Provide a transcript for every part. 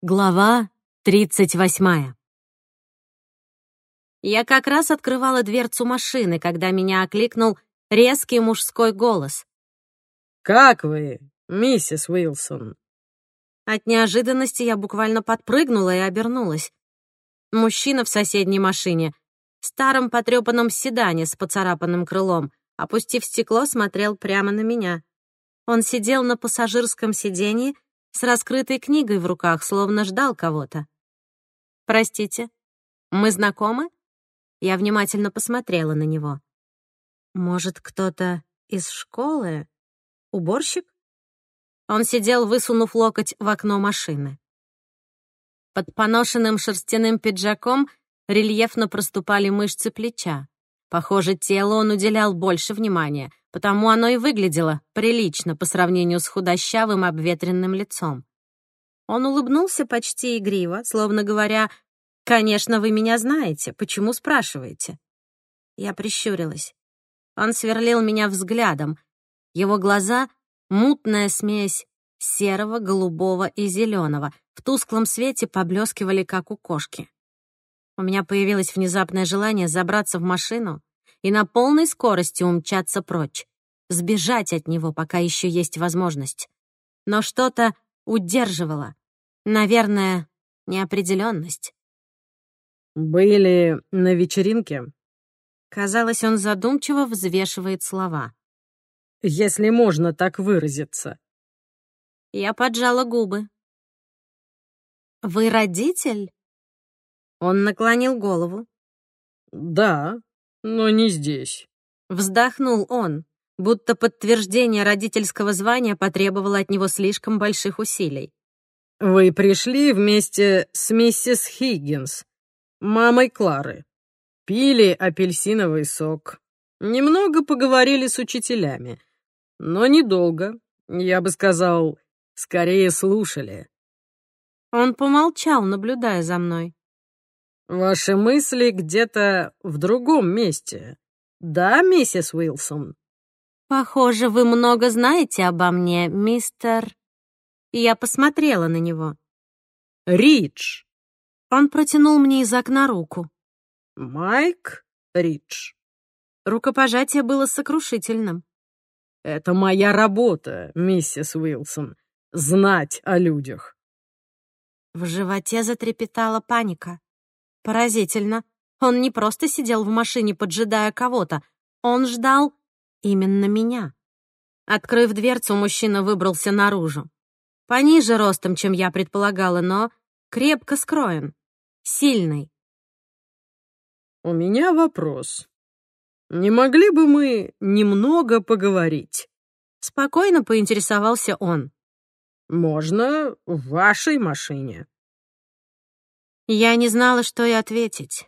Глава тридцать восьмая. Я как раз открывала дверцу машины, когда меня окликнул резкий мужской голос. «Как вы, миссис Уилсон?» От неожиданности я буквально подпрыгнула и обернулась. Мужчина в соседней машине, старом потрепанном седане с поцарапанным крылом, опустив стекло, смотрел прямо на меня. Он сидел на пассажирском сиденье с раскрытой книгой в руках, словно ждал кого-то. «Простите, мы знакомы?» Я внимательно посмотрела на него. «Может, кто-то из школы? Уборщик?» Он сидел, высунув локоть в окно машины. Под поношенным шерстяным пиджаком рельефно проступали мышцы плеча. Похоже, телу он уделял больше внимания, потому оно и выглядело прилично по сравнению с худощавым обветренным лицом. Он улыбнулся почти игриво, словно говоря, «Конечно, вы меня знаете, почему спрашиваете?» Я прищурилась. Он сверлил меня взглядом. Его глаза — мутная смесь серого, голубого и зеленого, в тусклом свете поблескивали, как у кошки. У меня появилось внезапное желание забраться в машину и на полной скорости умчаться прочь, сбежать от него, пока еще есть возможность. Но что-то удерживало. Наверное, неопределенность. «Были на вечеринке?» Казалось, он задумчиво взвешивает слова. «Если можно так выразиться». Я поджала губы. «Вы родитель?» Он наклонил голову. «Да, но не здесь». Вздохнул он, будто подтверждение родительского звания потребовало от него слишком больших усилий. «Вы пришли вместе с миссис Хиггинс, мамой Клары. Пили апельсиновый сок. Немного поговорили с учителями. Но недолго. Я бы сказал, скорее слушали». Он помолчал, наблюдая за мной. «Ваши мысли где-то в другом месте. Да, миссис Уилсон?» «Похоже, вы много знаете обо мне, мистер...» Я посмотрела на него. «Ридж». Он протянул мне из окна руку. «Майк Ридж». Рукопожатие было сокрушительным. «Это моя работа, миссис Уилсон, знать о людях». В животе затрепетала паника. Поразительно. Он не просто сидел в машине, поджидая кого-то. Он ждал именно меня. Открыв дверцу, мужчина выбрался наружу. Пониже ростом, чем я предполагала, но крепко скроен. Сильный. «У меня вопрос. Не могли бы мы немного поговорить?» Спокойно поинтересовался он. «Можно в вашей машине». Я не знала, что и ответить.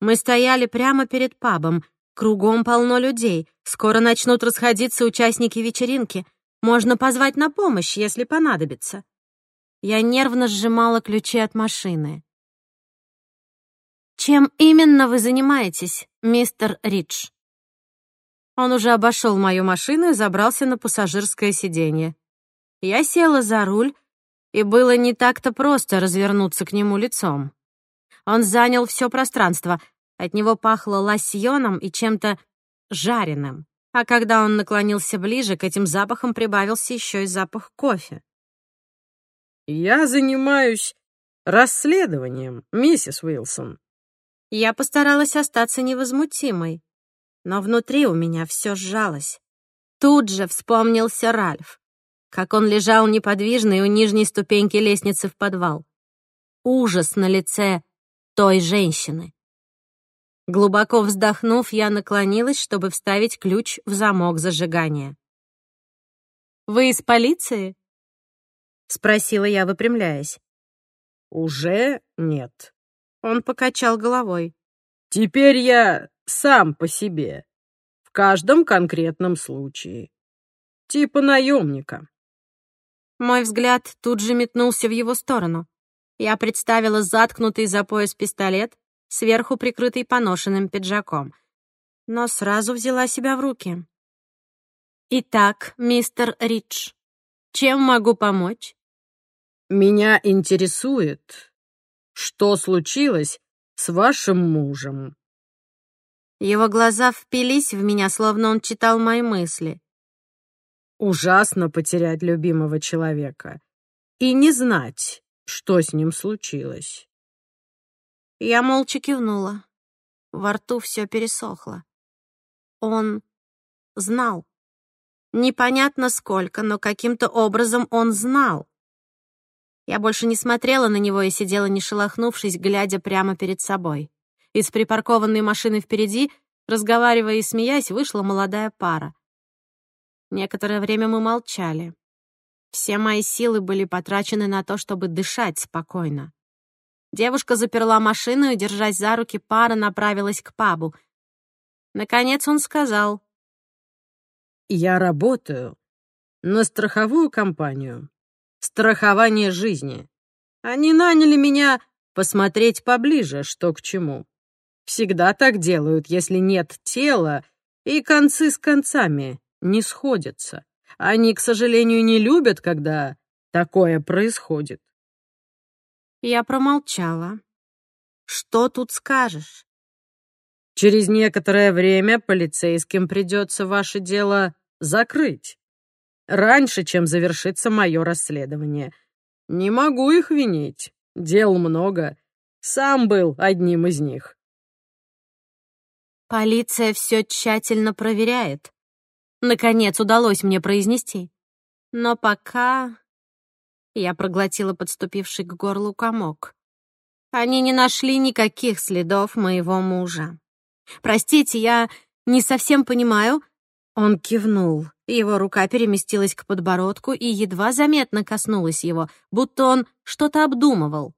Мы стояли прямо перед пабом. Кругом полно людей. Скоро начнут расходиться участники вечеринки. Можно позвать на помощь, если понадобится. Я нервно сжимала ключи от машины. «Чем именно вы занимаетесь, мистер Ридж?» Он уже обошел мою машину и забрался на пассажирское сиденье. Я села за руль, и было не так-то просто развернуться к нему лицом. Он занял все пространство, от него пахло лосьоном и чем-то жареным. А когда он наклонился ближе, к этим запахам прибавился еще и запах кофе. «Я занимаюсь расследованием, миссис Уилсон». Я постаралась остаться невозмутимой, но внутри у меня все сжалось. Тут же вспомнился Ральф как он лежал неподвижный у нижней ступеньки лестницы в подвал. Ужас на лице той женщины. Глубоко вздохнув, я наклонилась, чтобы вставить ключ в замок зажигания. «Вы из полиции?» — спросила я, выпрямляясь. «Уже нет». Он покачал головой. «Теперь я сам по себе. В каждом конкретном случае. Типа наемника». Мой взгляд тут же метнулся в его сторону. Я представила заткнутый за пояс пистолет, сверху прикрытый поношенным пиджаком. Но сразу взяла себя в руки. «Итак, мистер Ридж, чем могу помочь?» Меня интересует, что случилось с вашим мужем?» Его глаза впились в меня, словно он читал мои мысли. Ужасно потерять любимого человека и не знать, что с ним случилось. Я молча кивнула. Во рту все пересохло. Он знал. Непонятно сколько, но каким-то образом он знал. Я больше не смотрела на него и сидела, не шелохнувшись, глядя прямо перед собой. Из припаркованной машины впереди, разговаривая и смеясь, вышла молодая пара. Некоторое время мы молчали. Все мои силы были потрачены на то, чтобы дышать спокойно. Девушка заперла машину и, держась за руки, пара направилась к пабу. Наконец он сказал. «Я работаю на страховую компанию. Страхование жизни. Они наняли меня посмотреть поближе, что к чему. Всегда так делают, если нет тела, и концы с концами не сходятся. Они, к сожалению, не любят, когда такое происходит. Я промолчала. Что тут скажешь? Через некоторое время полицейским придется ваше дело закрыть. Раньше, чем завершится мое расследование. Не могу их винить. Дел много. Сам был одним из них. Полиция все тщательно проверяет. Наконец удалось мне произнести. Но пока... Я проглотила подступивший к горлу комок. Они не нашли никаких следов моего мужа. Простите, я не совсем понимаю. Он кивнул. Его рука переместилась к подбородку и едва заметно коснулась его, будто он что-то обдумывал.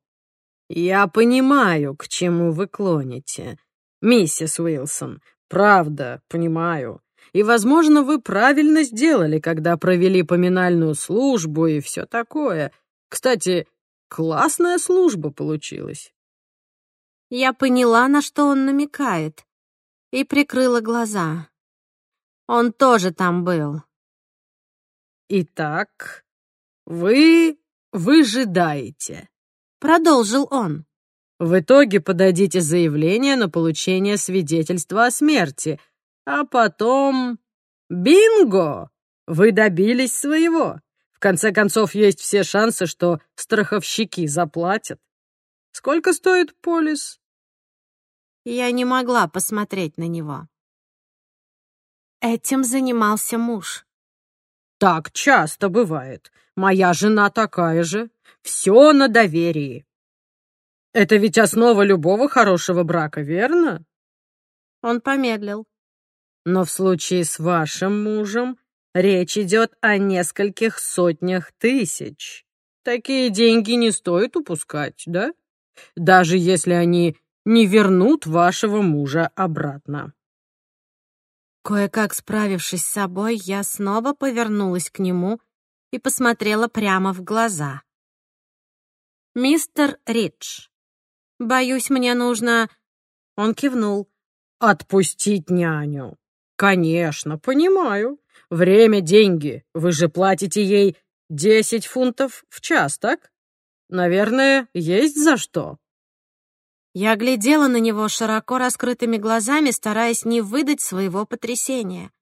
«Я понимаю, к чему вы клоните, миссис Уилсон. Правда, понимаю. И, возможно, вы правильно сделали, когда провели поминальную службу и все такое. Кстати, классная служба получилась. Я поняла, на что он намекает, и прикрыла глаза. Он тоже там был. «Итак, вы выжидаете», — продолжил он. «В итоге подадите заявление на получение свидетельства о смерти — а потом... Бинго! Вы добились своего. В конце концов, есть все шансы, что страховщики заплатят. Сколько стоит полис? Я не могла посмотреть на него. Этим занимался муж. Так часто бывает. Моя жена такая же. Все на доверии. Это ведь основа любого хорошего брака, верно? Он помедлил. Но в случае с вашим мужем речь идет о нескольких сотнях тысяч. Такие деньги не стоит упускать, да? Даже если они не вернут вашего мужа обратно. Кое-как справившись с собой, я снова повернулась к нему и посмотрела прямо в глаза. «Мистер Ридж, боюсь, мне нужно...» Он кивнул. «Отпустить няню. «Конечно, понимаю. Время — деньги. Вы же платите ей десять фунтов в час, так? Наверное, есть за что». Я глядела на него широко раскрытыми глазами, стараясь не выдать своего потрясения.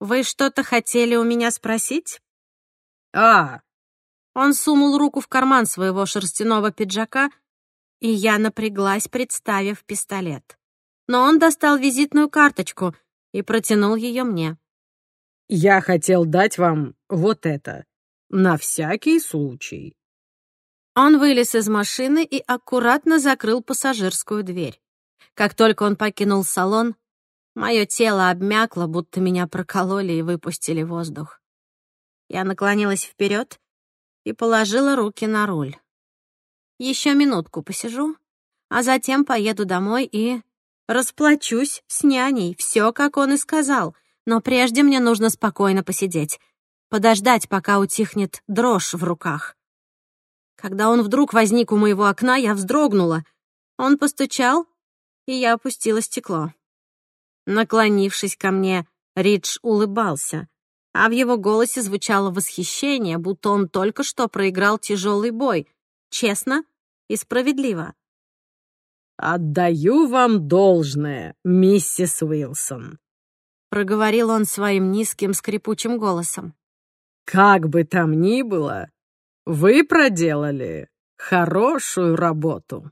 «Вы что-то хотели у меня спросить?» «А!» Он сунул руку в карман своего шерстяного пиджака, и я напряглась, представив пистолет но он достал визитную карточку и протянул ее мне. «Я хотел дать вам вот это, на всякий случай». Он вылез из машины и аккуратно закрыл пассажирскую дверь. Как только он покинул салон, мое тело обмякло, будто меня прокололи и выпустили воздух. Я наклонилась вперед и положила руки на руль. Еще минутку посижу, а затем поеду домой и Расплачусь с няней, все, как он и сказал. Но прежде мне нужно спокойно посидеть. Подождать, пока утихнет дрожь в руках. Когда он вдруг возник у моего окна, я вздрогнула. Он постучал, и я опустила стекло. Наклонившись ко мне, Ридж улыбался, а в его голосе звучало восхищение, будто он только что проиграл тяжелый бой. Честно и справедливо. «Отдаю вам должное, миссис Уилсон», — проговорил он своим низким скрипучим голосом. «Как бы там ни было, вы проделали хорошую работу».